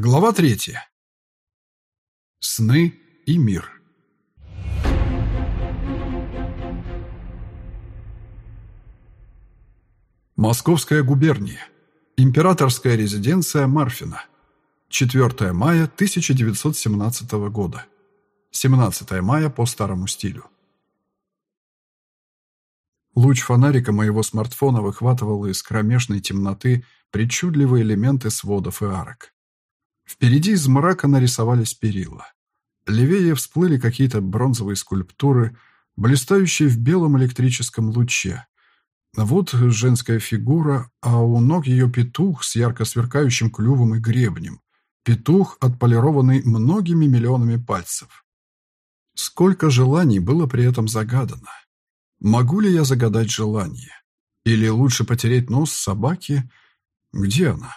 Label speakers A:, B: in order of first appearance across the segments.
A: Глава третья. Сны и мир. Московская губерния. Императорская резиденция Марфина. 4 мая 1917 года. 17 мая по старому стилю. Луч фонарика моего смартфона выхватывал из кромешной темноты причудливые элементы сводов и арок. Впереди из мрака нарисовались перила. Левее всплыли какие-то бронзовые скульптуры, блистающие в белом электрическом луче. Вот женская фигура, а у ног ее петух с ярко сверкающим клювом и гребнем. Петух, отполированный многими миллионами пальцев. Сколько желаний было при этом загадано. Могу ли я загадать желание? Или лучше потереть нос собаки? Где она?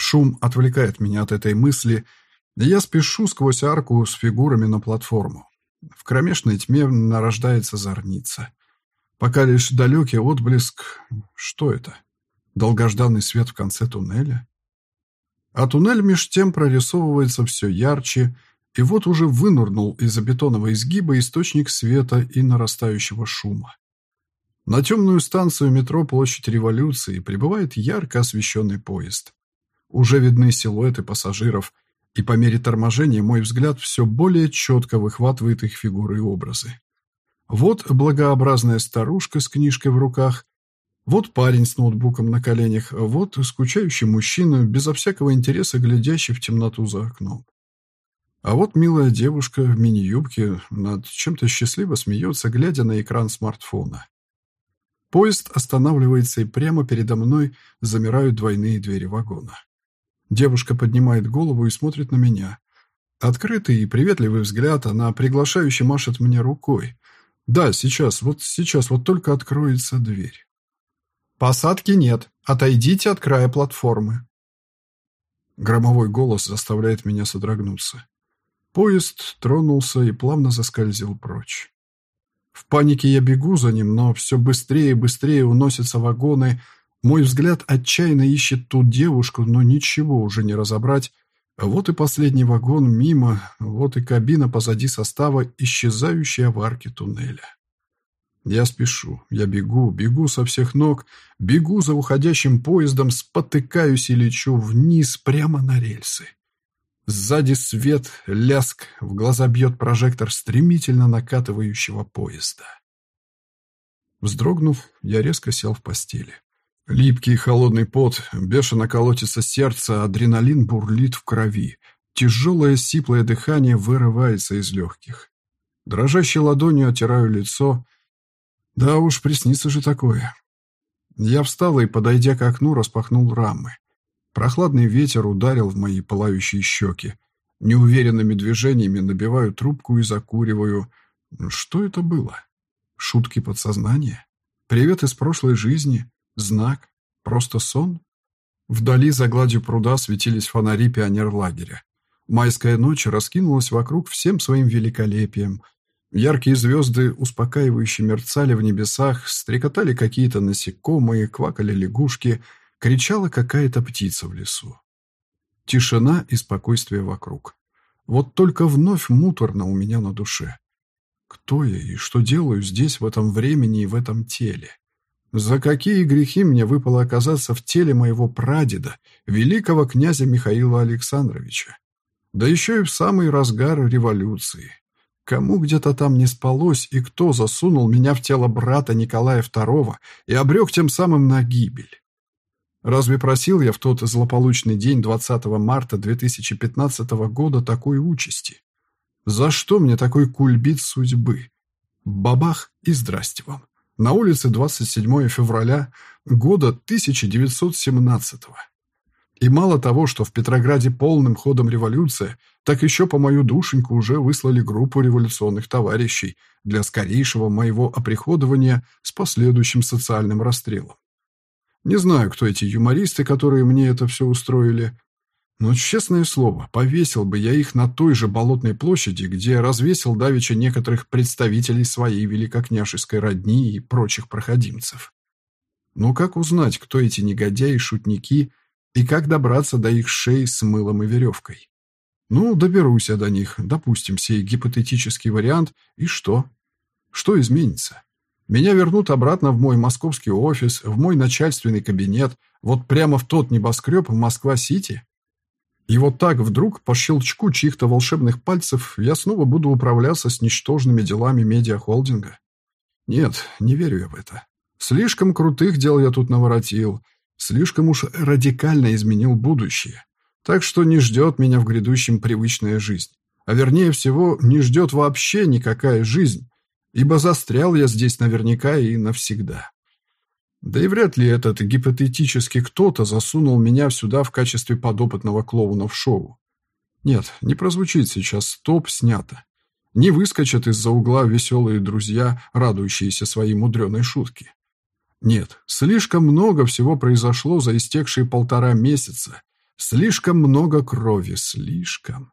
A: Шум отвлекает меня от этой мысли, и я спешу сквозь арку с фигурами на платформу. В кромешной тьме нарождается зорница. Пока лишь далекий отблеск... Что это? Долгожданный свет в конце туннеля? А туннель меж тем прорисовывается все ярче, и вот уже вынурнул из-за бетонного изгиба источник света и нарастающего шума. На темную станцию метро Площадь Революции прибывает ярко освещенный поезд. Уже видны силуэты пассажиров, и по мере торможения мой взгляд все более четко выхватывает их фигуры и образы. Вот благообразная старушка с книжкой в руках, вот парень с ноутбуком на коленях, вот скучающий мужчина, безо всякого интереса глядящий в темноту за окном. А вот милая девушка в мини-юбке над чем-то счастливо смеется, глядя на экран смартфона. Поезд останавливается, и прямо передо мной замирают двойные двери вагона. Девушка поднимает голову и смотрит на меня. Открытый и приветливый взгляд, она приглашающе машет мне рукой. Да, сейчас, вот сейчас, вот только откроется дверь. «Посадки нет. Отойдите от края платформы». Громовой голос заставляет меня содрогнуться. Поезд тронулся и плавно заскользил прочь. В панике я бегу за ним, но все быстрее и быстрее уносятся вагоны. Мой взгляд отчаянно ищет ту девушку, но ничего уже не разобрать. Вот и последний вагон мимо, вот и кабина позади состава, исчезающая в арке туннеля. Я спешу, я бегу, бегу со всех ног, бегу за уходящим поездом, спотыкаюсь и лечу вниз прямо на рельсы. Сзади свет, ляск, в глаза бьет прожектор стремительно накатывающего поезда. Вздрогнув, я резко сел в постели. Липкий холодный пот, бешено колотится сердце, адреналин бурлит в крови. Тяжелое сиплое дыхание вырывается из легких. Дрожащей ладонью оттираю лицо. Да уж, приснится же такое. Я встал и, подойдя к окну, распахнул рамы. Прохладный ветер ударил в мои пылающие щеки. Неуверенными движениями набиваю трубку и закуриваю. Что это было? Шутки подсознания? Привет из прошлой жизни? Знак? Просто сон? Вдали за гладью пруда светились фонари пионерлагеря. Майская ночь раскинулась вокруг всем своим великолепием. Яркие звезды успокаивающе мерцали в небесах, стрекотали какие-то насекомые, квакали лягушки — Кричала какая-то птица в лесу. Тишина и спокойствие вокруг. Вот только вновь муторно у меня на душе. Кто я и что делаю здесь, в этом времени и в этом теле? За какие грехи мне выпало оказаться в теле моего прадеда, великого князя Михаила Александровича? Да еще и в самый разгар революции. Кому где-то там не спалось, и кто засунул меня в тело брата Николая II и обрек тем самым на гибель? Разве просил я в тот злополучный день 20 марта 2015 года такой участи? За что мне такой кульбит судьбы? Бабах и здрасте вам. На улице 27 февраля года 1917 -го. И мало того, что в Петрограде полным ходом революция, так еще по мою душеньку уже выслали группу революционных товарищей для скорейшего моего оприходования с последующим социальным расстрелом. Не знаю, кто эти юмористы, которые мне это все устроили. Но, честное слово, повесил бы я их на той же Болотной площади, где развесил давеча некоторых представителей своей великокняжеской родни и прочих проходимцев. Но как узнать, кто эти негодяи-шутники, и как добраться до их шеи с мылом и веревкой. Ну, доберусь я до них, допустим, сей гипотетический вариант, и что? Что изменится? Меня вернут обратно в мой московский офис, в мой начальственный кабинет, вот прямо в тот небоскреб в Москва-Сити? И вот так вдруг, по щелчку чьих-то волшебных пальцев, я снова буду управляться с ничтожными делами медиахолдинга? Нет, не верю я в это. Слишком крутых дел я тут наворотил, слишком уж радикально изменил будущее. Так что не ждет меня в грядущем привычная жизнь. А вернее всего, не ждет вообще никакая жизнь, ибо застрял я здесь наверняка и навсегда. Да и вряд ли этот гипотетический кто-то засунул меня сюда в качестве подопытного клоуна в шоу. Нет, не прозвучит сейчас «стоп, снято». Не выскочат из-за угла веселые друзья, радующиеся своей мудреной шутке. Нет, слишком много всего произошло за истекшие полтора месяца. Слишком много крови, слишком.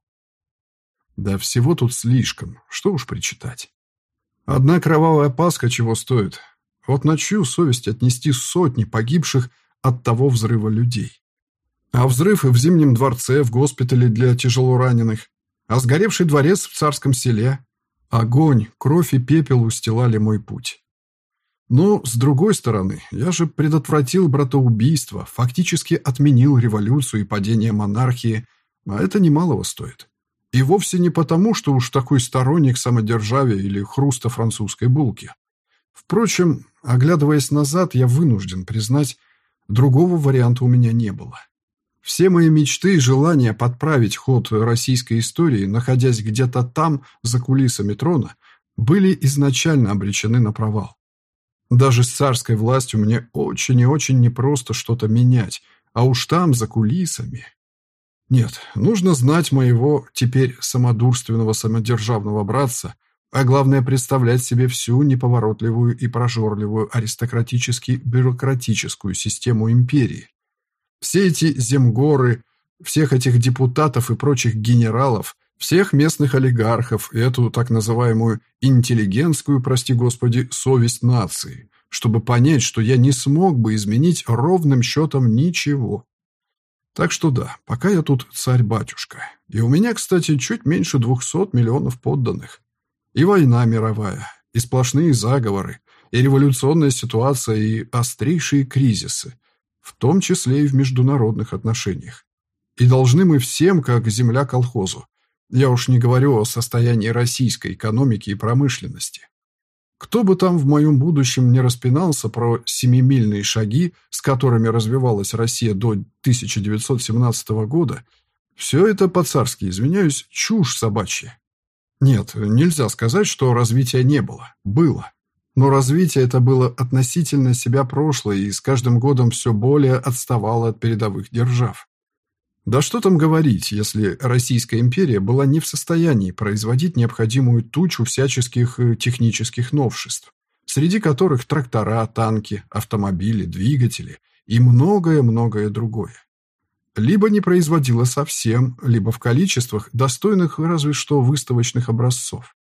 A: Да всего тут слишком, что уж причитать. Одна кровавая паска чего стоит, вот на чью совесть отнести сотни погибших от того взрыва людей? А взрыв в Зимнем дворце, в госпитале для тяжелораненых, а сгоревший дворец в царском селе. Огонь, кровь и пепел устилали мой путь. Но, с другой стороны, я же предотвратил братоубийство, фактически отменил революцию и падение монархии, а это немалого стоит. И вовсе не потому, что уж такой сторонник самодержавия или хруста французской булки. Впрочем, оглядываясь назад, я вынужден признать, другого варианта у меня не было. Все мои мечты и желания подправить ход российской истории, находясь где-то там, за кулисами трона, были изначально обречены на провал. Даже с царской властью мне очень и очень непросто что-то менять, а уж там, за кулисами. Нет, нужно знать моего теперь самодурственного самодержавного братца – а главное представлять себе всю неповоротливую и прожорливую аристократически-бюрократическую систему империи. Все эти земгоры, всех этих депутатов и прочих генералов, всех местных олигархов эту так называемую интеллигентскую, прости господи, совесть нации, чтобы понять, что я не смог бы изменить ровным счетом ничего. Так что да, пока я тут царь-батюшка. И у меня, кстати, чуть меньше двухсот миллионов подданных. И война мировая, и сплошные заговоры, и революционная ситуация, и острейшие кризисы, в том числе и в международных отношениях. И должны мы всем, как земля колхозу. Я уж не говорю о состоянии российской экономики и промышленности. Кто бы там в моем будущем не распинался про семимильные шаги, с которыми развивалась Россия до 1917 года, все это по-царски, извиняюсь, чушь собачья. Нет, нельзя сказать, что развития не было. Было. Но развитие это было относительно себя прошлое и с каждым годом все более отставало от передовых держав. Да что там говорить, если Российская империя была не в состоянии производить необходимую тучу всяческих э, технических новшеств, среди которых трактора, танки, автомобили, двигатели и многое-многое другое либо не производила совсем, либо в количествах, достойных разве что выставочных образцов.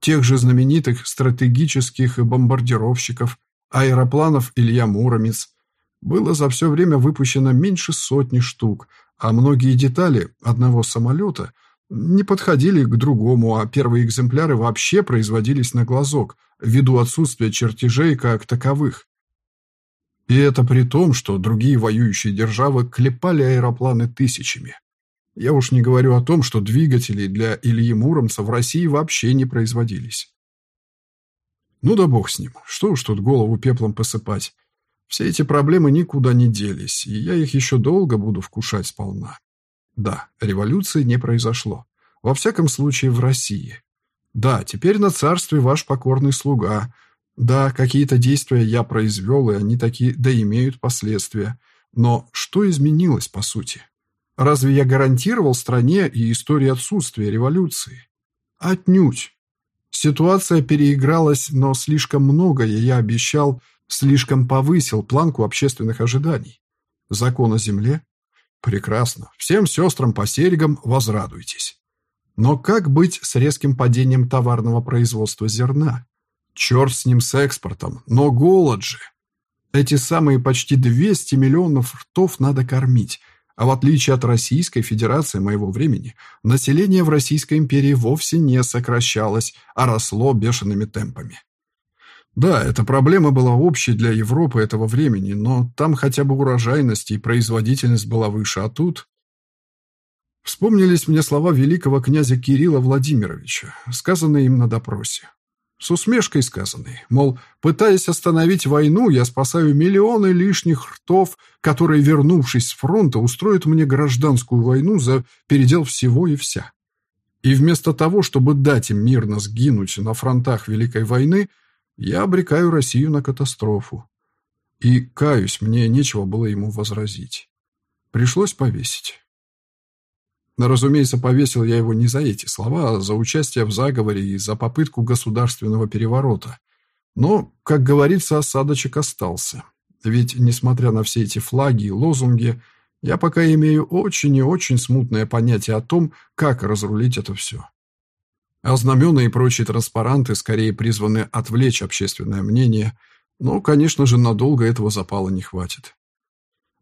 A: Тех же знаменитых стратегических бомбардировщиков, аэропланов Илья Муромец, было за все время выпущено меньше сотни штук, а многие детали одного самолета не подходили к другому, а первые экземпляры вообще производились на глазок, ввиду отсутствия чертежей как таковых. И это при том, что другие воюющие державы клепали аэропланы тысячами. Я уж не говорю о том, что двигатели для Ильи Муромца в России вообще не производились. Ну да бог с ним, что уж тут голову пеплом посыпать. Все эти проблемы никуда не делись, и я их еще долго буду вкушать сполна. Да, революции не произошло. Во всяком случае, в России. Да, теперь на царстве ваш покорный слуга – да, какие-то действия я произвел, и они такие, да имеют последствия. Но что изменилось, по сути? Разве я гарантировал стране и истории отсутствия революции? Отнюдь. Ситуация переигралась, но слишком многое я обещал, слишком повысил планку общественных ожиданий. Закон о земле? Прекрасно. Всем сестрам по серьгам возрадуйтесь. Но как быть с резким падением товарного производства зерна? Черт с ним с экспортом, но голод же. Эти самые почти 200 миллионов ртов надо кормить, а в отличие от Российской Федерации моего времени, население в Российской империи вовсе не сокращалось, а росло бешеными темпами. Да, эта проблема была общей для Европы этого времени, но там хотя бы урожайность и производительность была выше, а тут... Вспомнились мне слова великого князя Кирилла Владимировича, сказанные им на допросе. С усмешкой сказанные, мол, пытаясь остановить войну, я спасаю миллионы лишних ртов, которые, вернувшись с фронта, устроят мне гражданскую войну за передел всего и вся. И вместо того, чтобы дать им мирно сгинуть на фронтах Великой войны, я обрекаю Россию на катастрофу. И, каюсь, мне нечего было ему возразить. Пришлось повесить. Разумеется, повесил я его не за эти слова, а за участие в заговоре и за попытку государственного переворота. Но, как говорится, осадочек остался. Ведь, несмотря на все эти флаги и лозунги, я пока имею очень и очень смутное понятие о том, как разрулить это все. А знамена и прочие транспаранты скорее призваны отвлечь общественное мнение, но, конечно же, надолго этого запала не хватит.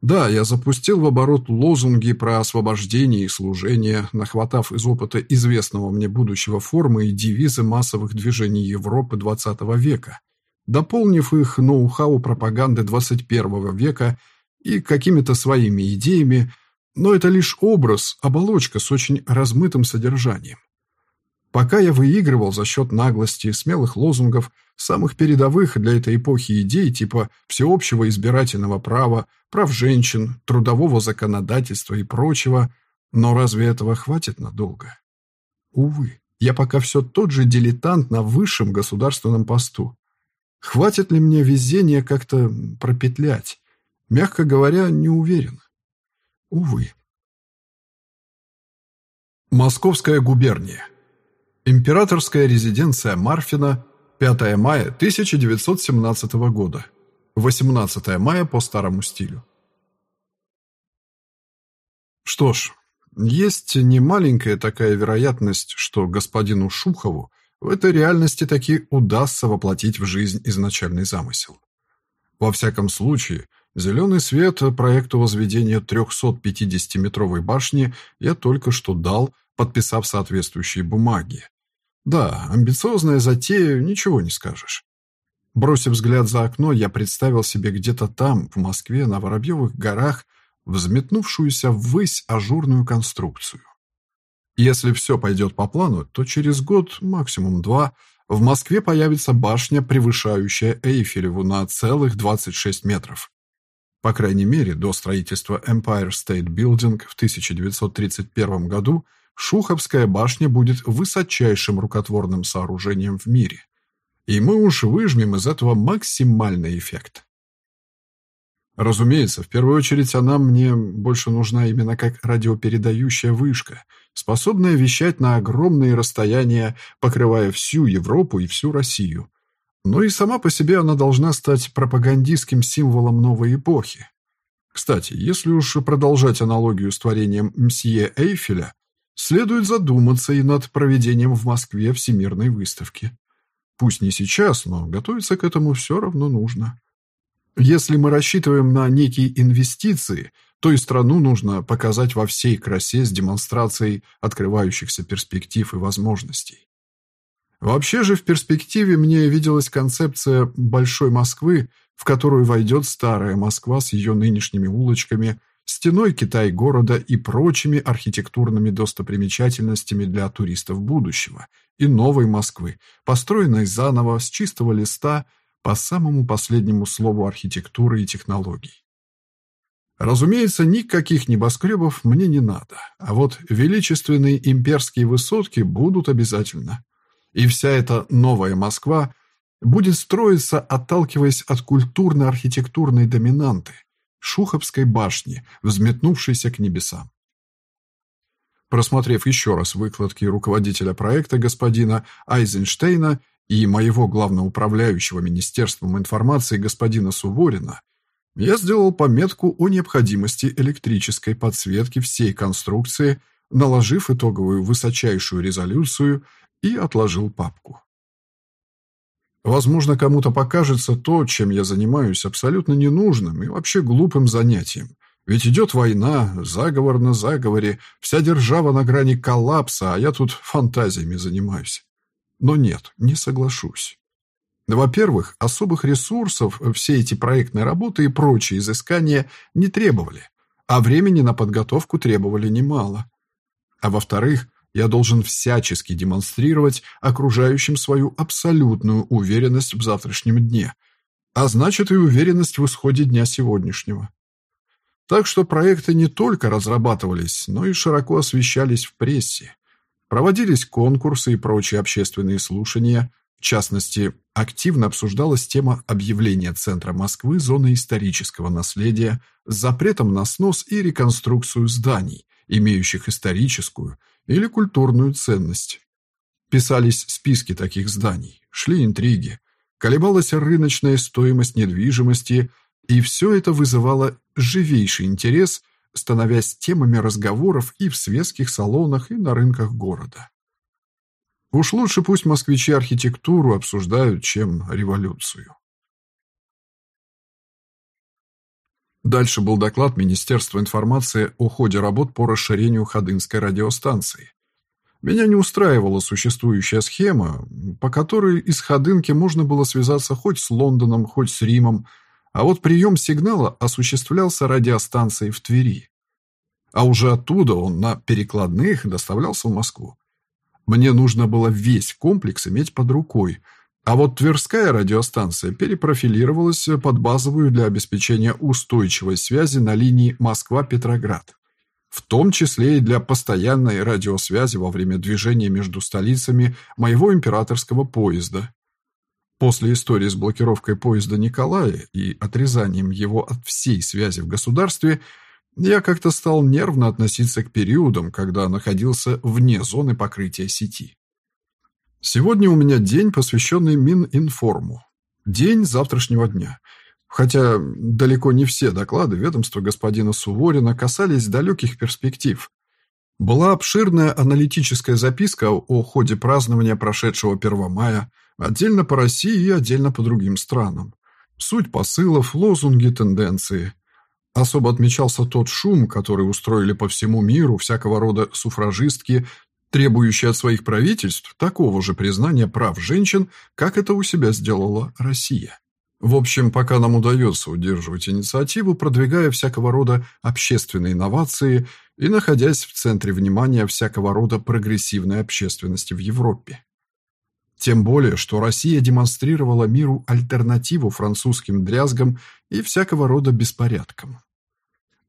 A: Да, я запустил в оборот лозунги про освобождение и служение, нахватав из опыта известного мне будущего формы и девизы массовых движений Европы XX века, дополнив их ноу-хау пропаганды XXI века и какими-то своими идеями, но это лишь образ, оболочка с очень размытым содержанием. Пока я выигрывал за счет наглости, смелых лозунгов, самых передовых для этой эпохи идей типа всеобщего избирательного права, прав женщин, трудового законодательства и прочего, но разве этого хватит надолго? Увы, я пока все тот же дилетант на высшем государственном посту. Хватит ли мне везения как-то пропетлять? Мягко говоря, не уверен. Увы. Московская губерния. Императорская резиденция Марфина, 5 мая 1917 года, 18 мая по старому стилю. Что ж, есть немаленькая такая вероятность, что господину Шухову в этой реальности таки удастся воплотить в жизнь изначальный замысел. Во всяком случае, зеленый свет проекту возведения 350-метровой башни я только что дал подписав соответствующие бумаги. Да, амбициозная затея, ничего не скажешь. Бросив взгляд за окно, я представил себе где-то там, в Москве, на Воробьевых горах, взметнувшуюся ввысь ажурную конструкцию. Если все пойдет по плану, то через год, максимум два, в Москве появится башня, превышающая Эйфелеву на целых 26 метров. По крайней мере, до строительства Empire State Building в 1931 году – Шуховская башня будет высочайшим рукотворным сооружением в мире. И мы уж выжмем из этого максимальный эффект. Разумеется, в первую очередь она мне больше нужна именно как радиопередающая вышка, способная вещать на огромные расстояния, покрывая всю Европу и всю Россию. Но и сама по себе она должна стать пропагандистским символом новой эпохи. Кстати, если уж продолжать аналогию с творением мсье Эйфеля, следует задуматься и над проведением в Москве всемирной выставки. Пусть не сейчас, но готовиться к этому все равно нужно. Если мы рассчитываем на некие инвестиции, то и страну нужно показать во всей красе с демонстрацией открывающихся перспектив и возможностей. Вообще же в перспективе мне виделась концепция «большой Москвы», в которую войдет старая Москва с ее нынешними улочками – стеной Китай-города и прочими архитектурными достопримечательностями для туристов будущего и новой Москвы, построенной заново с чистого листа по самому последнему слову архитектуры и технологий. Разумеется, никаких небоскребов мне не надо, а вот величественные имперские высотки будут обязательно. И вся эта новая Москва будет строиться, отталкиваясь от культурно-архитектурной доминанты – Шуховской башни, взметнувшейся к небесам. Просмотрев еще раз выкладки руководителя проекта господина Айзенштейна и моего главноуправляющего Министерством информации господина Суворина, я сделал пометку о необходимости электрической подсветки всей конструкции, наложив итоговую высочайшую резолюцию и отложил папку. Возможно, кому-то покажется то, чем я занимаюсь, абсолютно ненужным и вообще глупым занятием. Ведь идет война, заговор на заговоре, вся держава на грани коллапса, а я тут фантазиями занимаюсь. Но нет, не соглашусь. Во-первых, особых ресурсов все эти проектные работы и прочие изыскания не требовали, а времени на подготовку требовали немало. А во-вторых, я должен всячески демонстрировать окружающим свою абсолютную уверенность в завтрашнем дне, а значит и уверенность в исходе дня сегодняшнего. Так что проекты не только разрабатывались, но и широко освещались в прессе. Проводились конкурсы и прочие общественные слушания. В частности, активно обсуждалась тема объявления центра Москвы зоны исторического наследия с запретом на снос и реконструкцию зданий, имеющих историческую или культурную ценность. Писались списки таких зданий, шли интриги, колебалась рыночная стоимость недвижимости, и все это вызывало живейший интерес, становясь темами разговоров и в светских салонах, и на рынках города. Уж лучше пусть москвичи архитектуру обсуждают, чем революцию. Дальше был доклад Министерства информации о ходе работ по расширению Ходынской радиостанции. Меня не устраивала существующая схема, по которой из Ходынки можно было связаться хоть с Лондоном, хоть с Римом, а вот прием сигнала осуществлялся радиостанцией в Твери. А уже оттуда он на перекладных доставлялся в Москву. Мне нужно было весь комплекс иметь под рукой – а вот Тверская радиостанция перепрофилировалась под базовую для обеспечения устойчивой связи на линии Москва-Петроград, в том числе и для постоянной радиосвязи во время движения между столицами моего императорского поезда. После истории с блокировкой поезда Николая и отрезанием его от всей связи в государстве, я как-то стал нервно относиться к периодам, когда находился вне зоны покрытия сети. Сегодня у меня день, посвященный Мининформу. День завтрашнего дня. Хотя далеко не все доклады ведомства господина Суворина касались далеких перспектив. Была обширная аналитическая записка о ходе празднования прошедшего 1 мая, отдельно по России и отдельно по другим странам. Суть посылов, лозунги, тенденции. Особо отмечался тот шум, который устроили по всему миру всякого рода суфражистки требующие от своих правительств такого же признания прав женщин, как это у себя сделала Россия. В общем, пока нам удается удерживать инициативу, продвигая всякого рода общественные инновации и находясь в центре внимания всякого рода прогрессивной общественности в Европе. Тем более, что Россия демонстрировала миру альтернативу французским дрязгам и всякого рода беспорядкам.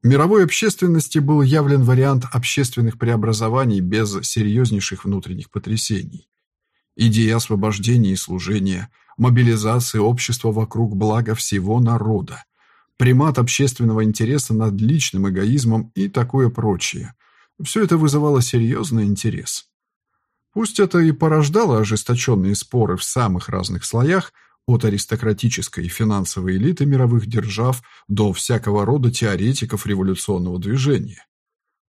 A: Мировой общественности был явлен вариант общественных преобразований без серьезнейших внутренних потрясений. Идея освобождения и служения, мобилизации общества вокруг блага всего народа, примат общественного интереса над личным эгоизмом и такое прочее. Все это вызывало серьезный интерес. Пусть это и порождало ожесточенные споры в самых разных слоях, от аристократической и финансовой элиты мировых держав до всякого рода теоретиков революционного движения.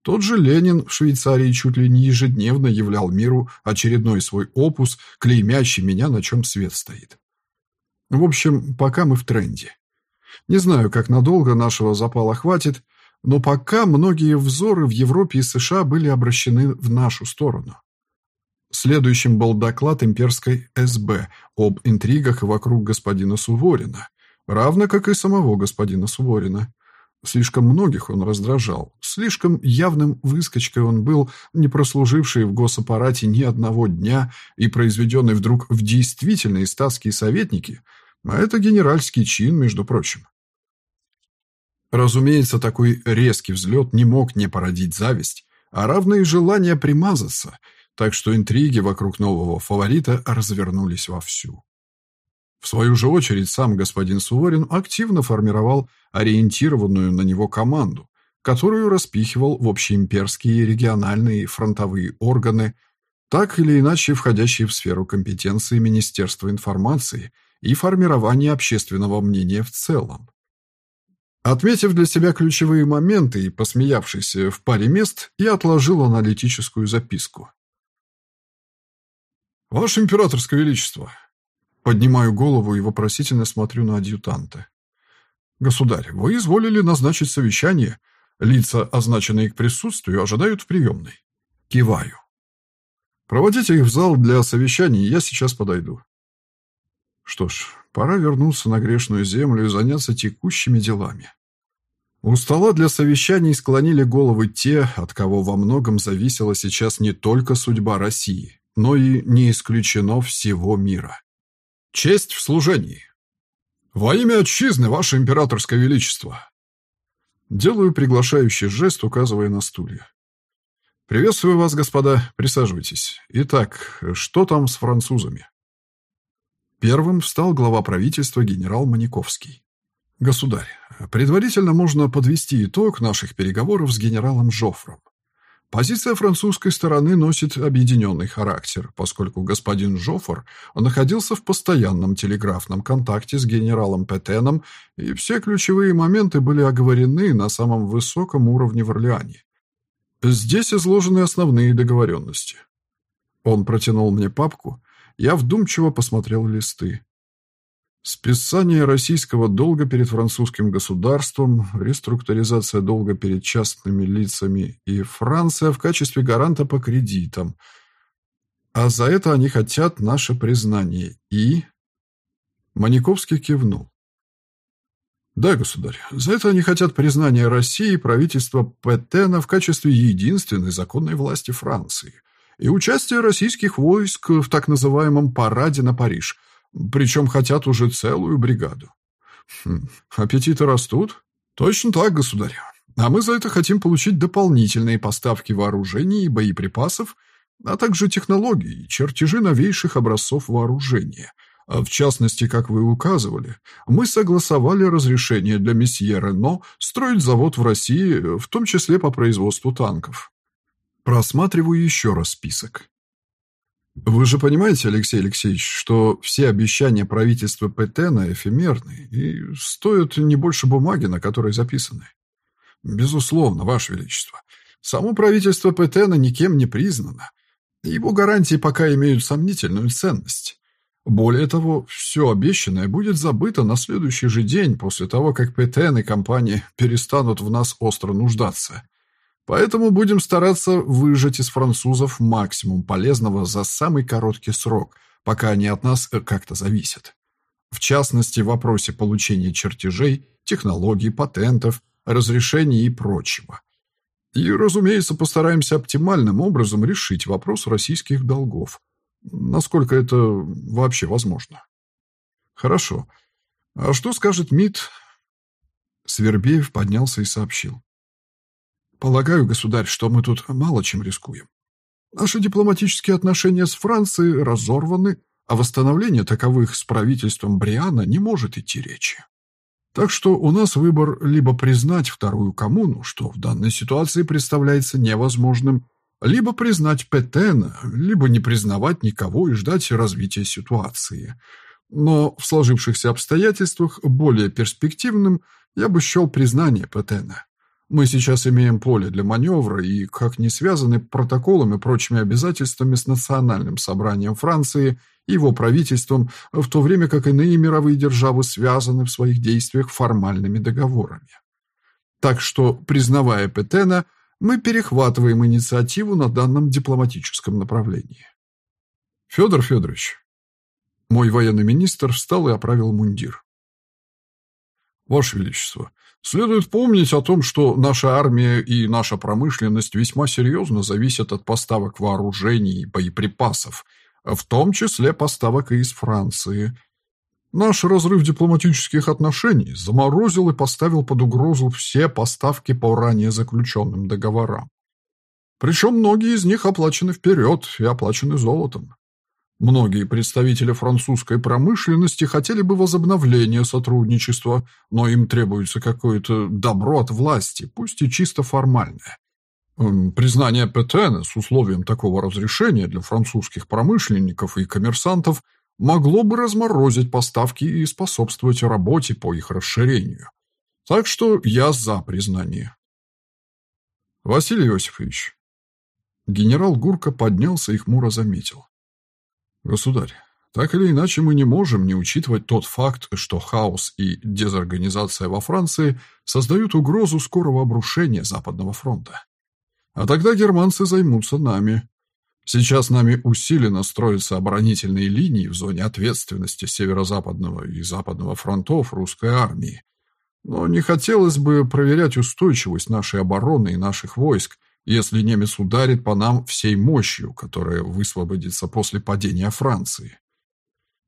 A: Тот же Ленин в Швейцарии чуть ли не ежедневно являл миру очередной свой опус, клеймящий меня, на чем свет стоит. В общем, пока мы в тренде. Не знаю, как надолго нашего запала хватит, но пока многие взоры в Европе и США были обращены в нашу сторону. Следующим был доклад имперской СБ об интригах вокруг господина Суворина, равно как и самого господина Суворина. Слишком многих он раздражал, слишком явным выскочкой он был, не прослуживший в госаппарате ни одного дня и произведенный вдруг в действительные статские советники, а это генеральский чин, между прочим. Разумеется, такой резкий взлет не мог не породить зависть, а равно и желание примазаться – так что интриги вокруг нового фаворита развернулись вовсю. В свою же очередь сам господин Суворин активно формировал ориентированную на него команду, которую распихивал в общеимперские региональные фронтовые органы, так или иначе входящие в сферу компетенции Министерства информации и формирования общественного мнения в целом. Отметив для себя ключевые моменты и посмеявшись в паре мест, я отложил аналитическую записку. «Ваше императорское величество!» Поднимаю голову и вопросительно смотрю на адъютанта. «Государь, вы изволили назначить совещание. Лица, означенные к присутствию, ожидают в приемной». Киваю. «Проводите их в зал для совещаний, я сейчас подойду». Что ж, пора вернуться на грешную землю и заняться текущими делами. У стола для совещаний склонили головы те, от кого во многом зависела сейчас не только судьба России, но и не исключено всего мира. Честь в служении. Во имя отчизны, ваше императорское величество. Делаю приглашающий жест, указывая на стулья. Приветствую вас, господа, присаживайтесь. Итак, что там с французами? Первым встал глава правительства генерал Маниковский. Государь, предварительно можно подвести итог наших переговоров с генералом Жофром. Позиция французской стороны носит объединенный характер, поскольку господин Жофр находился в постоянном телеграфном контакте с генералом Петеном, и все ключевые моменты были оговорены на самом высоком уровне в Орлеане. Здесь изложены основные договоренности. Он протянул мне папку, я вдумчиво посмотрел листы. Списание российского долга перед французским государством, реструктуризация долга перед частными лицами и Франция в качестве гаранта по кредитам. А за это они хотят наше признание. И... Маниковский кивнул. Да, государь, за это они хотят признания России и правительства Петена в качестве единственной законной власти Франции и участие российских войск в так называемом «параде на Париж», причем хотят уже целую бригаду. Хм, аппетиты растут? Точно так, государь. А мы за это хотим получить дополнительные поставки вооружений и боеприпасов, а также технологий, чертежи новейших образцов вооружения. А в частности, как вы указывали, мы согласовали разрешение для месье Рено строить завод в России, в том числе по производству танков. Просматриваю еще раз список. Вы же понимаете, Алексей Алексеевич, что все обещания правительства Петена эфемерны и стоят не больше бумаги, на которой записаны. Безусловно, Ваше Величество. Само правительство Петена никем не признано. Его гарантии пока имеют сомнительную ценность. Более того, все обещанное будет забыто на следующий же день после того, как Петен и компания перестанут в нас остро нуждаться. Поэтому будем стараться выжать из французов максимум полезного за самый короткий срок, пока они от нас э, как-то зависят. В частности, в вопросе получения чертежей, технологий, патентов, разрешений и прочего. И, разумеется, постараемся оптимальным образом решить вопрос российских долгов. Насколько это вообще возможно. Хорошо. А что скажет МИД? Свербеев поднялся и сообщил. Полагаю, государь, что мы тут мало чем рискуем. Наши дипломатические отношения с Францией разорваны, а восстановление таковых с правительством Бриана не может идти речи. Так что у нас выбор либо признать вторую коммуну, что в данной ситуации представляется невозможным, либо признать Петена, либо не признавать никого и ждать развития ситуации. Но в сложившихся обстоятельствах более перспективным я бы счел признание Петена. Мы сейчас имеем поле для маневра и, как не связаны протоколами и прочими обязательствами с Национальным собранием Франции и его правительством, в то время как иные мировые державы связаны в своих действиях формальными договорами. Так что, признавая Петена, мы перехватываем инициативу на данном дипломатическом направлении. Федор Федорович, мой военный министр встал и оправил мундир. Ваше Величество, следует помнить о том, что наша армия и наша промышленность весьма серьезно зависят от поставок вооружений и боеприпасов, в том числе поставок и из Франции. Наш разрыв дипломатических отношений заморозил и поставил под угрозу все поставки по ранее заключенным договорам. Причем многие из них оплачены вперед и оплачены золотом. Многие представители французской промышленности хотели бы возобновления сотрудничества, но им требуется какое-то добро от власти, пусть и чисто формальное. Признание Петена с условием такого разрешения для французских промышленников и коммерсантов могло бы разморозить поставки и способствовать работе по их расширению. Так что я за признание. Василий Иосифович. Генерал Гурко поднялся и хмуро заметил. Государь, Так или иначе, мы не можем не учитывать тот факт, что хаос и дезорганизация во Франции создают угрозу скорого обрушения Западного фронта. А тогда германцы займутся нами. Сейчас нами усиленно строятся оборонительные линии в зоне ответственности Северо-Западного и Западного фронтов русской армии. Но не хотелось бы проверять устойчивость нашей обороны и наших войск, если немец ударит по нам всей мощью, которая высвободится после падения Франции.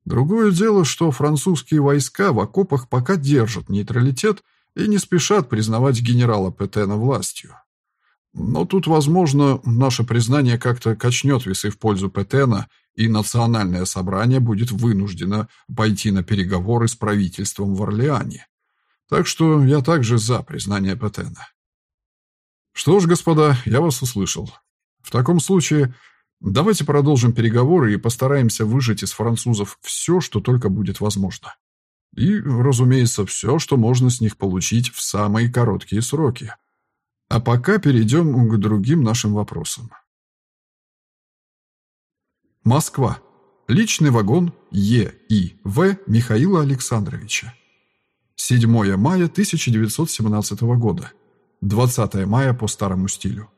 A: Другое дело, что французские войска в окопах пока держат нейтралитет и не спешат признавать генерала Петена властью. Но тут, возможно, наше признание как-то качнет весы в пользу Петена, и национальное собрание будет вынуждено пойти на переговоры с правительством в Орлеане. Так что я также за признание Петена. Что ж, господа, я вас услышал. В таком случае Давайте продолжим переговоры и постараемся выжать из французов все, что только будет возможно. И, разумеется, все, что можно с них получить в самые короткие сроки. А пока перейдем к другим нашим вопросам. Москва. Личный вагон Е и В Михаила Александровича. 7 мая 1917 года. 20 мая по старому стилю.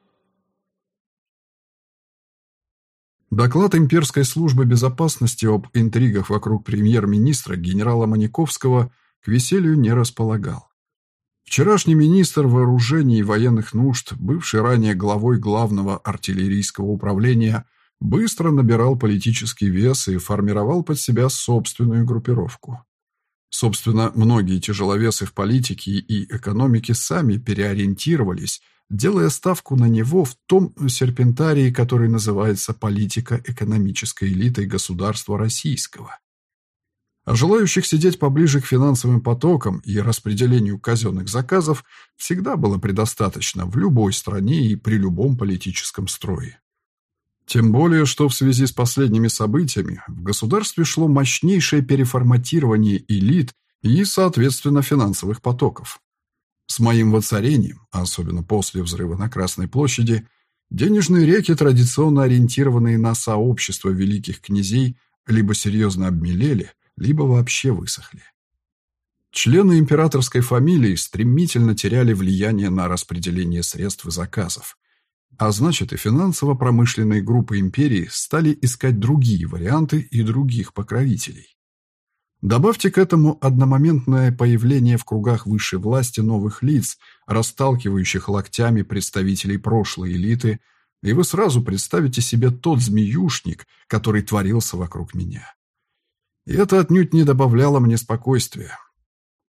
A: Доклад имперской службы безопасности об интригах вокруг премьер-министра генерала Маниковского к веселью не располагал. Вчерашний министр вооружений и военных нужд, бывший ранее главой главного артиллерийского управления, быстро набирал политический вес и формировал под себя собственную группировку. Собственно, многие тяжеловесы в политике и экономике сами переориентировались – делая ставку на него в том серпентарии, который называется политика экономической элитой государства российского. А желающих сидеть поближе к финансовым потокам и распределению казенных заказов всегда было предостаточно в любой стране и при любом политическом строе. Тем более, что в связи с последними событиями в государстве шло мощнейшее переформатирование элит и, соответственно, финансовых потоков. С моим воцарением, особенно после взрыва на Красной площади, денежные реки, традиционно ориентированные на сообщество великих князей, либо серьезно обмелели, либо вообще высохли. Члены императорской фамилии стремительно теряли влияние на распределение средств и заказов, а значит и финансово-промышленные группы империи стали искать другие варианты и других покровителей. Добавьте к этому одномоментное появление в кругах высшей власти новых лиц, расталкивающих локтями представителей прошлой элиты, и вы сразу представите себе тот змеюшник, который творился вокруг меня. И это отнюдь не добавляло мне спокойствия.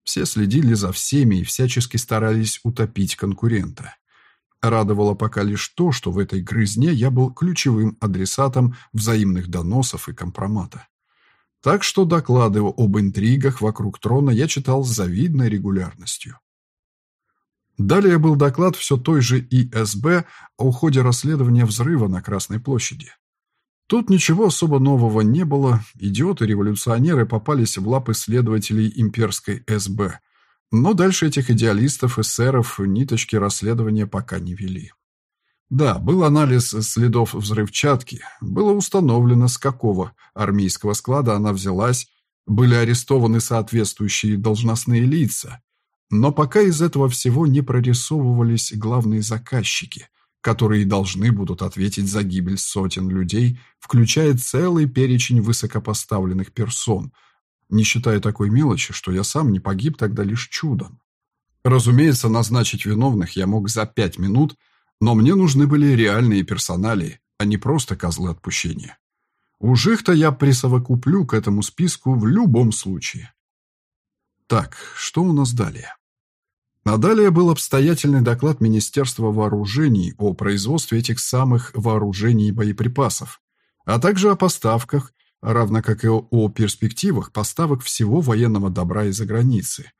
A: Все следили за всеми и всячески старались утопить конкурента. Радовало пока лишь то, что в этой грызне я был ключевым адресатом взаимных доносов и компромата. Так что доклады об интригах вокруг трона я читал с завидной регулярностью. Далее был доклад все той же ИСБ о ходе расследования взрыва на Красной площади. Тут ничего особо нового не было, идиоты-революционеры попались в лапы следователей имперской СБ, но дальше этих идеалистов эсеров ниточки расследования пока не вели. Да, был анализ следов взрывчатки, было установлено, с какого армейского склада она взялась, были арестованы соответствующие должностные лица, но пока из этого всего не прорисовывались главные заказчики, которые должны будут ответить за гибель сотен людей, включая целый перечень высокопоставленных персон, не считая такой мелочи, что я сам не погиб тогда лишь чудом. Разумеется, назначить виновных я мог за пять минут – но мне нужны были реальные персонали, а не просто козлы отпущения. Уж их-то я присовокуплю к этому списку в любом случае. Так, что у нас далее? А далее был обстоятельный доклад Министерства вооружений о производстве этих самых вооружений и боеприпасов, а также о поставках, равно как и о перспективах поставок всего военного добра из-за границы.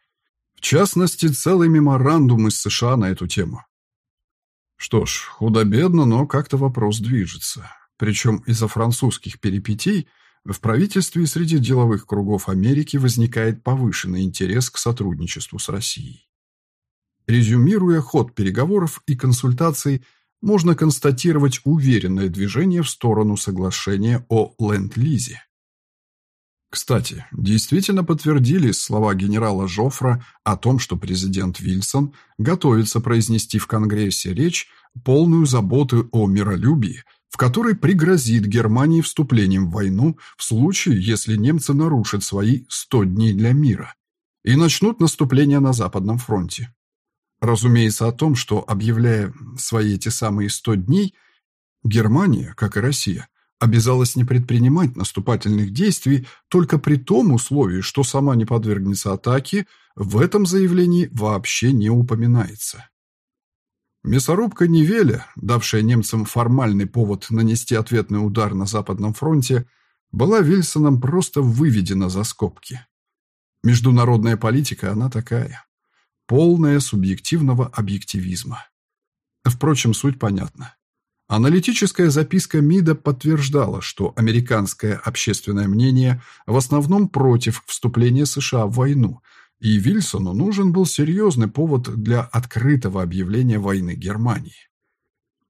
A: В частности, целый меморандум из США на эту тему. Что ж, худо-бедно, но как-то вопрос движется. Причем из-за французских перипетий в правительстве и среди деловых кругов Америки возникает повышенный интерес к сотрудничеству с Россией. Резюмируя ход переговоров и консультаций, можно констатировать уверенное движение в сторону соглашения о ленд-лизе. Кстати, действительно подтвердились слова генерала Жофра о том, что президент Вильсон готовится произнести в Конгрессе речь, полную заботы о миролюбии, в которой пригрозит Германии вступлением в войну в случае, если немцы нарушат свои 100 дней для мира и начнут наступление на Западном фронте. Разумеется, о том, что, объявляя свои эти самые 100 дней, Германия, как и Россия, обязалась не предпринимать наступательных действий только при том условии, что сама не подвергнется атаке, в этом заявлении вообще не упоминается. Мясорубка Невеля, давшая немцам формальный повод нанести ответный удар на Западном фронте, была Вильсоном просто выведена за скобки. Международная политика, она такая. Полная субъективного объективизма. Впрочем, суть понятна. Аналитическая записка МИДа подтверждала, что американское общественное мнение в основном против вступления США в войну, и Вильсону нужен был серьезный повод для открытого объявления войны Германии.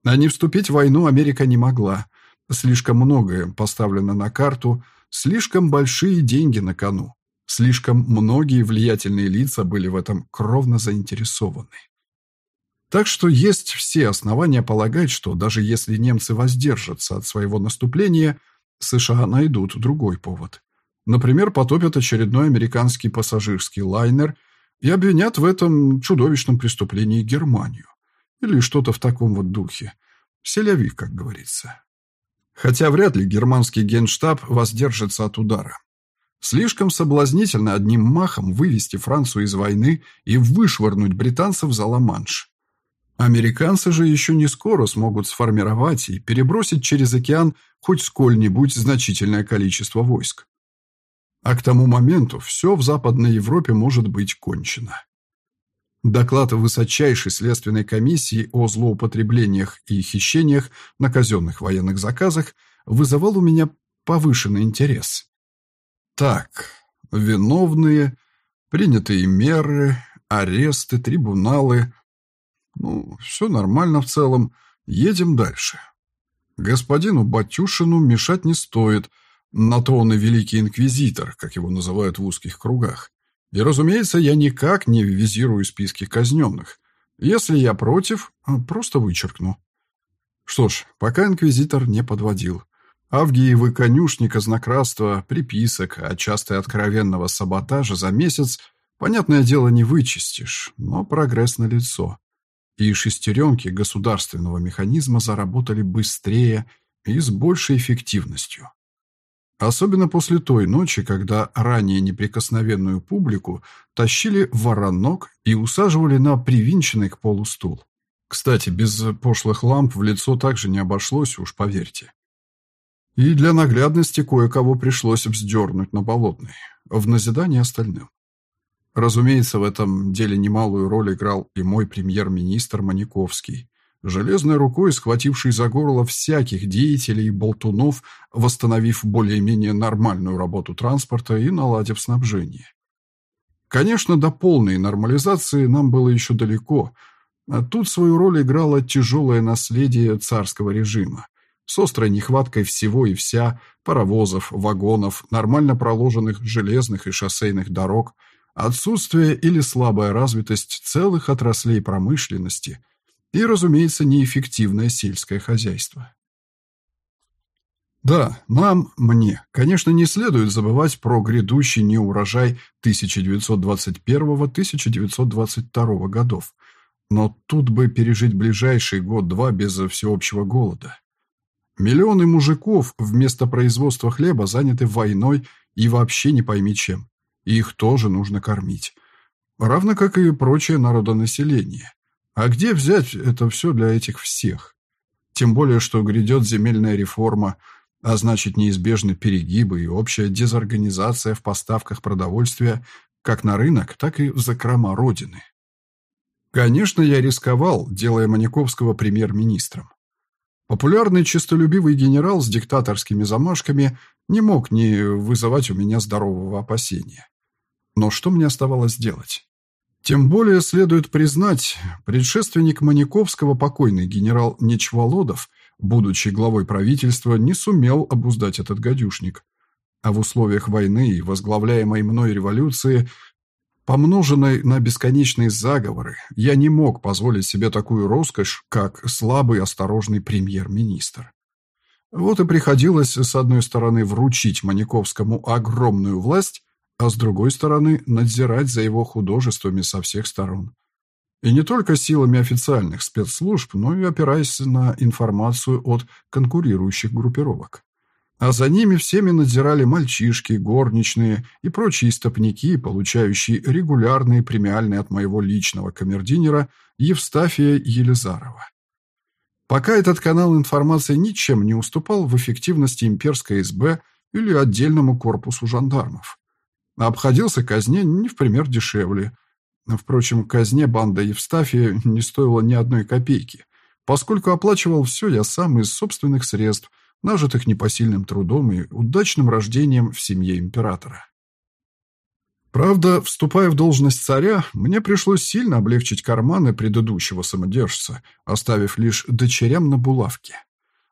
A: А не вступить в войну Америка не могла. Слишком многое поставлено на карту, слишком большие деньги на кону. Слишком многие влиятельные лица были в этом кровно заинтересованы. Так что есть все основания полагать, что даже если немцы воздержатся от своего наступления, США найдут другой повод. Например, потопят очередной американский пассажирский лайнер и обвинят в этом чудовищном преступлении Германию. Или что-то в таком вот духе. Селяви, как говорится. Хотя вряд ли германский генштаб воздержится от удара. Слишком соблазнительно одним махом вывести Францию из войны и вышвырнуть британцев за Ла-Манш. Американцы же еще не скоро смогут сформировать и перебросить через океан хоть сколь-нибудь значительное количество войск. А к тому моменту все в Западной Европе может быть кончено. Доклад высочайшей следственной комиссии о злоупотреблениях и хищениях на казенных военных заказах вызывал у меня повышенный интерес. Так, виновные, принятые меры, аресты, трибуналы. Ну, все нормально в целом. Едем дальше. Господину Батюшину мешать не стоит. На то он и великий инквизитор, как его называют в узких кругах. И, разумеется, я никак не визирую списки казненных. Если я против, просто вычеркну. Что ж, пока инквизитор не подводил. Авгиевы конюшни казнократства, приписок, а часто и откровенного саботажа за месяц, понятное дело, не вычистишь, но прогресс налицо. И шестеренки государственного механизма заработали быстрее и с большей эффективностью. Особенно после той ночи, когда ранее неприкосновенную публику тащили в воронок и усаживали на привинченный к полу стул. Кстати, без пошлых ламп в лицо также не обошлось, уж поверьте. И для наглядности кое-кого пришлось вздернуть на болотный, в назидание остальным. Разумеется, в этом деле немалую роль играл и мой премьер-министр Маниковский, железной рукой схвативший за горло всяких деятелей и болтунов, восстановив более-менее нормальную работу транспорта и наладив снабжение. Конечно, до полной нормализации нам было еще далеко, а тут свою роль играло тяжелое наследие царского режима, с острой нехваткой всего и вся, паровозов, вагонов, нормально проложенных железных и шоссейных дорог, отсутствие или слабая развитость целых отраслей промышленности и, разумеется, неэффективное сельское хозяйство. Да, нам, мне, конечно, не следует забывать про грядущий неурожай 1921-1922 годов, но тут бы пережить ближайший год-два без всеобщего голода. Миллионы мужиков вместо производства хлеба заняты войной и вообще не пойми чем. их тоже нужно кормить. Равно как и прочее народонаселение. А где взять это все для этих всех? Тем более, что грядет земельная реформа, а значит неизбежны перегибы и общая дезорганизация в поставках продовольствия как на рынок, так и в закрома Родины. Конечно, я рисковал, делая Маниковского премьер-министром. Популярный честолюбивый генерал с диктаторскими замашками не мог не вызывать у меня здорового опасения. Но что мне оставалось делать? Тем более следует признать, предшественник Маниковского, покойный генерал Нечволодов, будучи главой правительства, не сумел обуздать этот гадюшник. А в условиях войны и возглавляемой мной революции, помноженной на бесконечные заговоры, я не мог позволить себе такую роскошь, как слабый осторожный премьер-министр. Вот и приходилось, с одной стороны, вручить Маниковскому огромную власть, а с другой стороны, надзирать за его художествами со всех сторон. И не только силами официальных спецслужб, но и опираясь на информацию от конкурирующих группировок. А за ними всеми надзирали мальчишки, горничные и прочие истопники, получающие регулярные премиальные от моего личного камердинера Евстафия Елизарова. Пока этот канал информации ничем не уступал в эффективности имперской СБ или отдельному корпусу жандармов. Обходился казне не в пример дешевле. Впрочем, казне банда Евстафия не стоила ни одной копейки, поскольку оплачивал все я сам из собственных средств, нажитых непосильным трудом и удачным рождением в семье императора. Правда, вступая в должность царя, мне пришлось сильно облегчить карманы предыдущего самодержца, оставив лишь дочерям на булавке.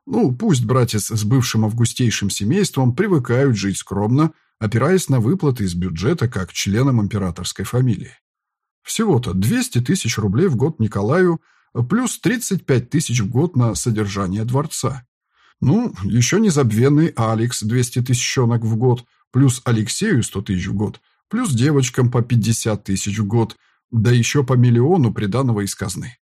A: Ну, пусть братец с бывшим августейшим семейством привыкают жить скромно, опираясь на выплаты из бюджета как членам императорской фамилии. Всего-то 200 тысяч рублей в год Николаю, плюс 35 тысяч в год на содержание дворца. Ну, еще незабвенный Алекс 200 тысячонок в год, плюс Алексею 100 тысяч в год – плюс девочкам по 50 тысяч в год, да еще по миллиону приданого из казны.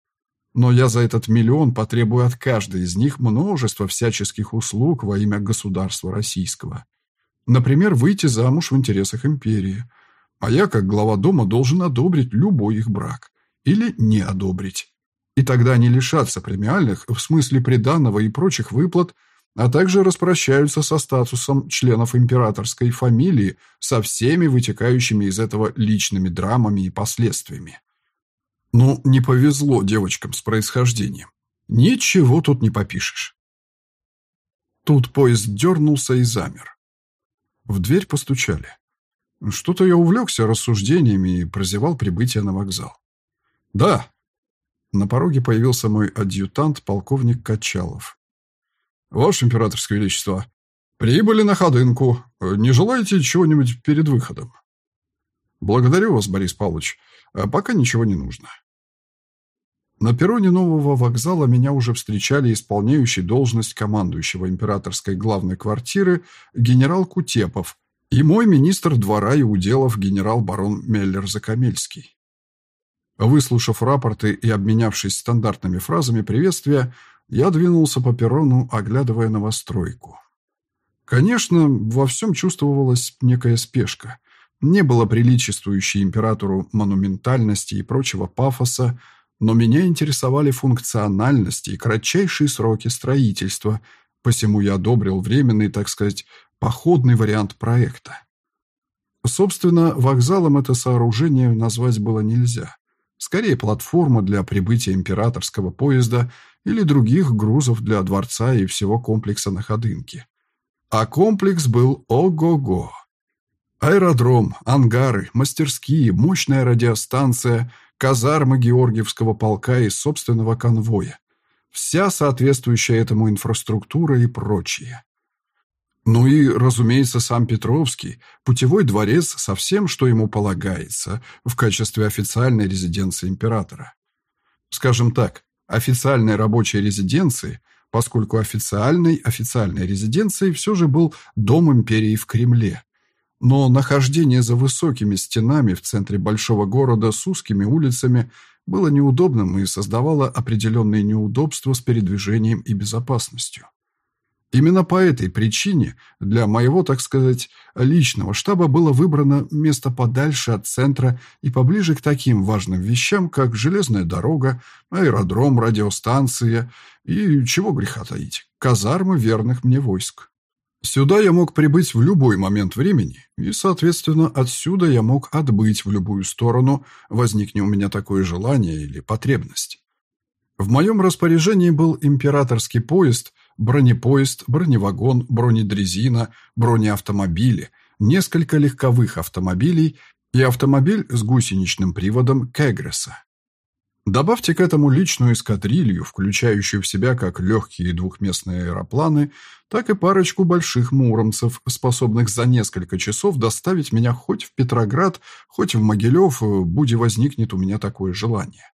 A: Но я за этот миллион потребую от каждой из них множество всяческих услуг во имя государства российского. Например, выйти замуж в интересах империи. А я, как глава дома, должен одобрить любой их брак. Или не одобрить. И тогда они лишатся премиальных, в смысле приданного и прочих выплат, а также распрощаются со статусом членов императорской фамилии со всеми вытекающими из этого личными драмами и последствиями. Ну, не повезло девочкам с происхождением. Ничего тут не попишешь. Тут поезд дернулся и замер. В дверь постучали. Что-то я увлекся рассуждениями и прозевал прибытие на вокзал. «Да». На пороге появился мой адъютант, полковник Качалов. «Ваше императорское величество, прибыли на ходынку. Не желаете чего-нибудь перед выходом?» «Благодарю вас, Борис Павлович. А пока ничего не нужно». На перроне нового вокзала меня уже встречали исполняющий должность командующего императорской главной квартиры генерал Кутепов и мой министр двора и уделов генерал-барон Меллер-Закамельский. Выслушав рапорты и обменявшись стандартными фразами приветствия, я двинулся по перрону, оглядывая новостройку. Конечно, во всем чувствовалась некая спешка. Не было приличествующей императору монументальности и прочего пафоса, но меня интересовали функциональности и кратчайшие сроки строительства, посему я одобрил временный, так сказать, походный вариант проекта. Собственно, вокзалом это сооружение назвать было нельзя. Скорее, платформа для прибытия императорского поезда или других грузов для дворца и всего комплекса на Ходынке. А комплекс был ого-го. Аэродром, ангары, мастерские, мощная радиостанция, казармы Георгиевского полка и собственного конвоя. Вся соответствующая этому инфраструктура и прочее. Ну и, разумеется, сам Петровский, путевой дворец со всем, что ему полагается, в качестве официальной резиденции императора. Скажем так, официальной рабочей резиденции, поскольку официальной официальной резиденцией все же был Дом империи в Кремле. Но нахождение за высокими стенами в центре большого города с узкими улицами было неудобным и создавало определенные неудобства с передвижением и безопасностью. Именно по этой причине для моего, так сказать, личного штаба было выбрано место подальше от центра и поближе к таким важным вещам, как железная дорога, аэродром, радиостанция и, чего греха таить, казармы верных мне войск. Сюда я мог прибыть в любой момент времени, и, соответственно, отсюда я мог отбыть в любую сторону, возникне у меня такое желание или потребность. В моем распоряжении был императорский поезд – бронепоезд, броневагон, бронедрезина, бронеавтомобили, несколько легковых автомобилей и автомобиль с гусеничным приводом Кегреса. Добавьте к этому личную эскадрилью, включающую в себя как легкие двухместные аэропланы, так и парочку больших муромцев, способных за несколько часов доставить меня хоть в Петроград, хоть в Могилев, будь возникнет у меня такое желание.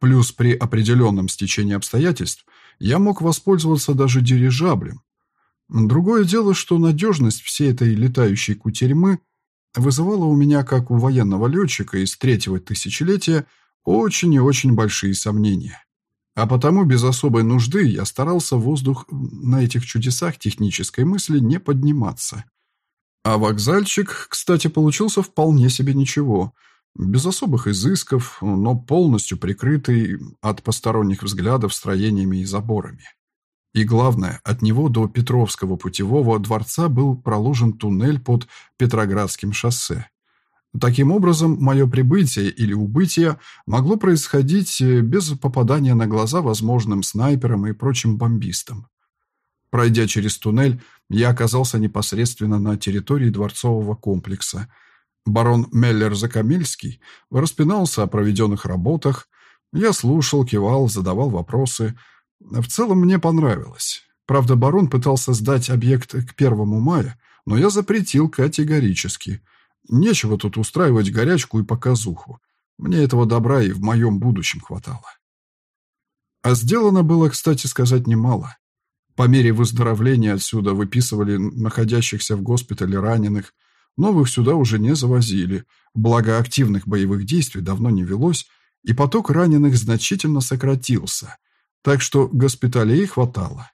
A: Плюс при определенном стечении обстоятельств я мог воспользоваться даже дирижаблем. Другое дело, что надежность всей этой летающей кутерьмы вызывала у меня, как у военного летчика из третьего тысячелетия, очень и очень большие сомнения. А потому без особой нужды я старался воздух на этих чудесах технической мысли не подниматься. А вокзальчик, кстати, получился вполне себе ничего. Без особых изысков, но полностью прикрытый от посторонних взглядов строениями и заборами. И главное, от него до Петровского путевого дворца был проложен туннель под Петроградским шоссе. Таким образом, мое прибытие или убытие могло происходить э, без попадания на глаза возможным снайперам и прочим бомбистам. Пройдя через туннель, я оказался непосредственно на территории дворцового комплекса. Барон Меллер-Закамельский распинался о проведенных работах. Я слушал, кивал, задавал вопросы. В целом мне понравилось. Правда, барон пытался сдать объект к первому мая, но я запретил категорически – Нечего тут устраивать горячку и показуху. Мне этого добра и в моем будущем хватало. А сделано было, кстати сказать, немало. По мере выздоровления отсюда выписывали находящихся в госпитале раненых, новых сюда уже не завозили, благо активных боевых действий давно не велось, и поток раненых значительно сократился, так что госпиталей хватало.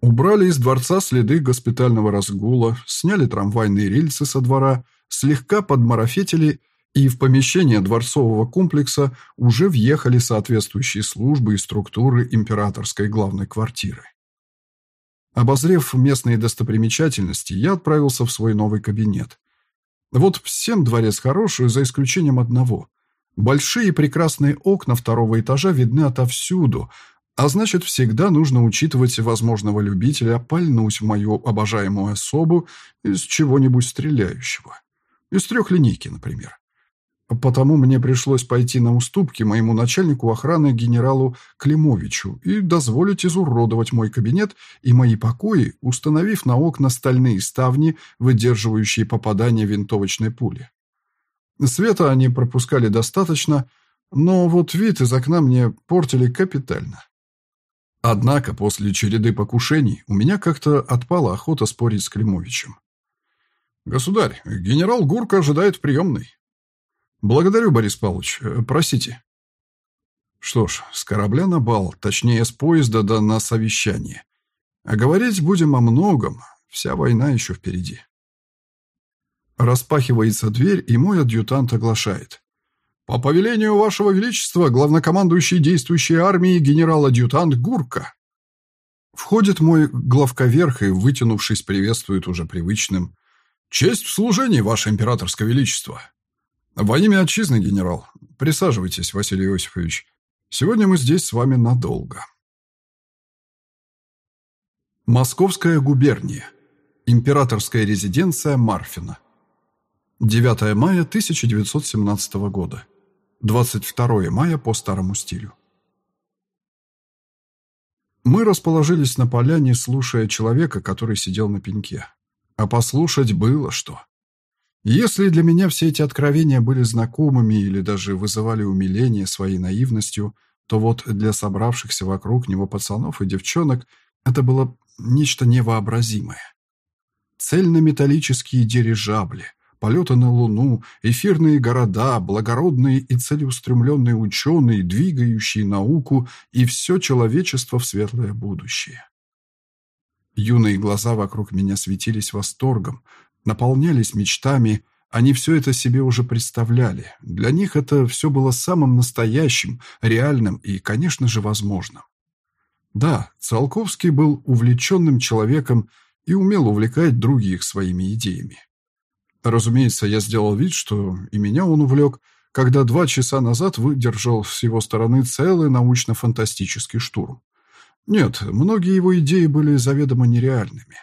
A: Убрали из дворца следы госпитального разгула, сняли трамвайные рельсы со двора – слегка подмарафетили, и в помещение дворцового комплекса уже въехали соответствующие службы и структуры императорской главной квартиры. Обозрев местные достопримечательности, я отправился в свой новый кабинет. Вот всем дворец хороший, за исключением одного. Большие прекрасные окна второго этажа видны отовсюду, а значит, всегда нужно учитывать возможного любителя пальнуть мою обожаемую особу из чего-нибудь стреляющего. Из трех линейки, например. Потому мне пришлось пойти на уступки моему начальнику охраны генералу Климовичу и дозволить изуродовать мой кабинет и мои покои, установив на окна стальные ставни, выдерживающие попадание винтовочной пули. Света они пропускали достаточно, но вот вид из окна мне портили капитально. Однако после череды покушений у меня как-то отпала охота спорить с Климовичем. «Государь, генерал Гурка ожидает в приемной». «Благодарю, Борис Павлович. Э, просите». Что ж, с корабля на бал, точнее, с поезда да на совещание. А говорить будем о многом, вся война еще впереди. Распахивается дверь, и мой адъютант оглашает. «По повелению Вашего Величества, главнокомандующий действующей армией генерал-адъютант Гурка». Входит мой главковерх и, вытянувшись, приветствует уже привычным «Честь в служении, Ваше Императорское Величество!» «Во имя отчизны, генерал. Присаживайтесь, Василий Иосифович. Сегодня мы здесь с вами надолго». Московская губерния. Императорская резиденция Марфина. 9 мая 1917 года. 22 мая по старому стилю. Мы расположились на поляне, слушая человека, который сидел на пеньке. А послушать было что. Если для меня все эти откровения были знакомыми или даже вызывали умиление своей наивностью, то вот для собравшихся вокруг него пацанов и девчонок это было нечто невообразимое. Цельнометаллические дирижабли, полеты на Луну, эфирные города, благородные и целеустремленные ученые, двигающие науку и все человечество в светлое будущее. Юные глаза вокруг меня светились восторгом, наполнялись мечтами, они все это себе уже представляли. Для них это все было самым настоящим, реальным и, конечно же, возможным. Да, Циолковский был увлеченным человеком и умел увлекать других своими идеями. Разумеется, я сделал вид, что и меня он увлек, когда два часа назад выдержал с его стороны целый научно-фантастический штурм. Нет, многие его идеи были заведомо нереальными.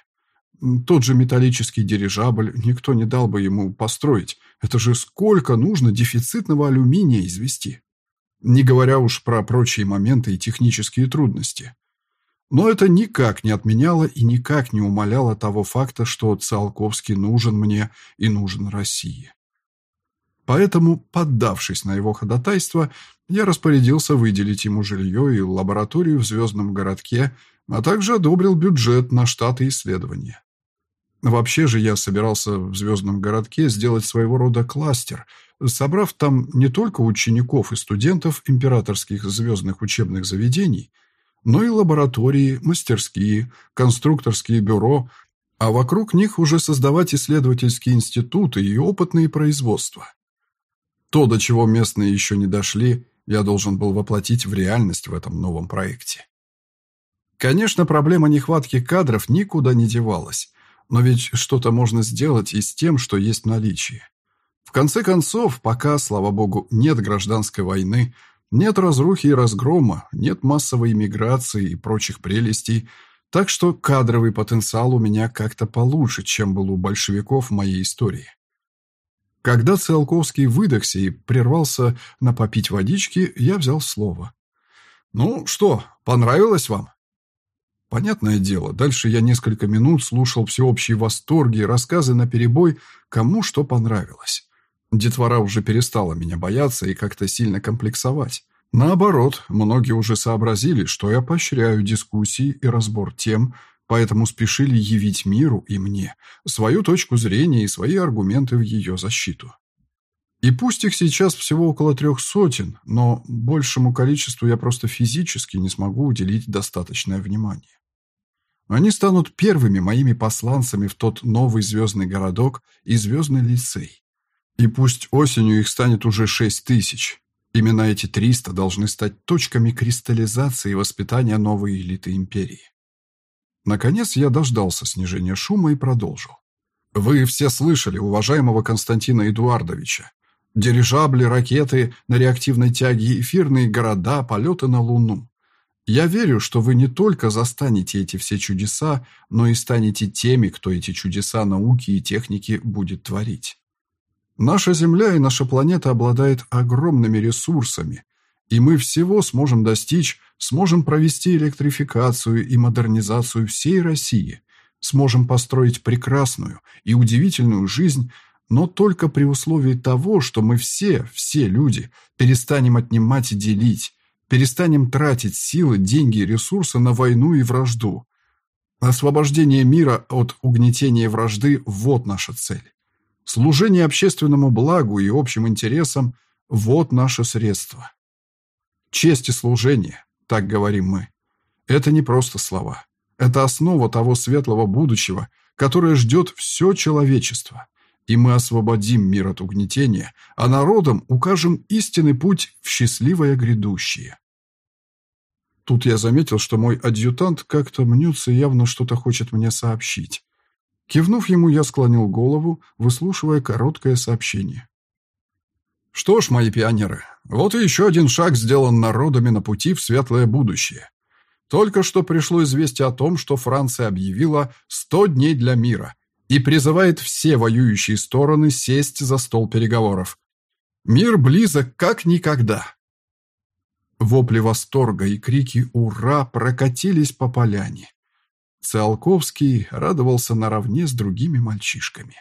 A: Тот же металлический дирижабль никто не дал бы ему построить. Это же сколько нужно дефицитного алюминия извести. не говоря уж про прочие моменты и технические трудности. Но это никак не отменяло и никак не умаляло того факта, что Циолковский нужен мне и нужен России. Поэтому, поддавшись на его ходатайство, я распорядился выделить ему жилье и лабораторию в Звездном городке, а также одобрил бюджет на штаты исследования. Вообще же я собирался в Звездном городке сделать своего рода кластер, собрав там не только учеников и студентов императорских звездных учебных заведений, но и лаборатории, мастерские, конструкторские бюро, а вокруг них уже создавать исследовательские институты и опытные производства. То, до чего местные еще не дошли, я должен был воплотить в реальность в этом новом проекте. Конечно, проблема нехватки кадров никуда не девалась, но ведь что-то можно сделать и с тем, что есть в наличии. В конце концов, пока, слава богу, нет гражданской войны, нет разрухи и разгрома, нет массовой иммиграции и прочих прелестей, так что кадровый потенциал у меня как-то получше, чем был у большевиков в моей истории. Когда Циолковский выдохся и прервался на попить водички, я взял слово. «Ну что, понравилось вам?» Понятное дело, дальше я несколько минут слушал всеобщие восторги и рассказы наперебой, кому что понравилось. Детвора уже перестала меня бояться и как-то сильно комплексовать. Наоборот, многие уже сообразили, что я поощряю дискуссии и разбор тем, поэтому спешили явить миру и мне свою точку зрения и свои аргументы в ее защиту. И пусть их сейчас всего около трех сотен, но большему количеству я просто физически не смогу уделить достаточное внимание. Они станут первыми моими посланцами в тот новый звездный городок и звездный лицей. И пусть осенью их станет уже шесть тысяч, именно эти триста должны стать точками кристаллизации и воспитания новой элиты империи. Наконец я дождался снижения шума и продолжил. Вы все слышали уважаемого Константина Эдуардовича. Дирижабли, ракеты на реактивной тяге, эфирные города, полеты на Луну. Я верю, что вы не только застанете эти все чудеса, но и станете теми, кто эти чудеса науки и техники будет творить. Наша Земля и наша планета обладает огромными ресурсами, и мы всего сможем достичь, сможем провести электрификацию и модернизацию всей России, сможем построить прекрасную и удивительную жизнь, но только при условии того, что мы все, все люди, перестанем отнимать и делить, перестанем тратить силы, деньги и ресурсы на войну и вражду. Освобождение мира от угнетения вражды – вот наша цель. Служение общественному благу и общим интересам – вот наше средство. Честь и служение, так говорим мы. Это не просто слова. Это основа того светлого будущего, которое ждет все человечество. И мы освободим мир от угнетения, а народам укажем истинный путь в счастливое грядущее. Тут я заметил, что мой адъютант как-то мнется и явно что-то хочет мне сообщить. Кивнув ему, я склонил голову, выслушивая короткое сообщение. Что ж, мои пионеры, вот и еще один шаг сделан народами на пути в светлое будущее. Только что пришло известие о том, что Франция объявила 100 дней для мира и призывает все воюющие стороны сесть за стол переговоров. Мир близок как никогда. Вопли восторга и крики «Ура!» прокатились по поляне. Циолковский радовался наравне с другими мальчишками.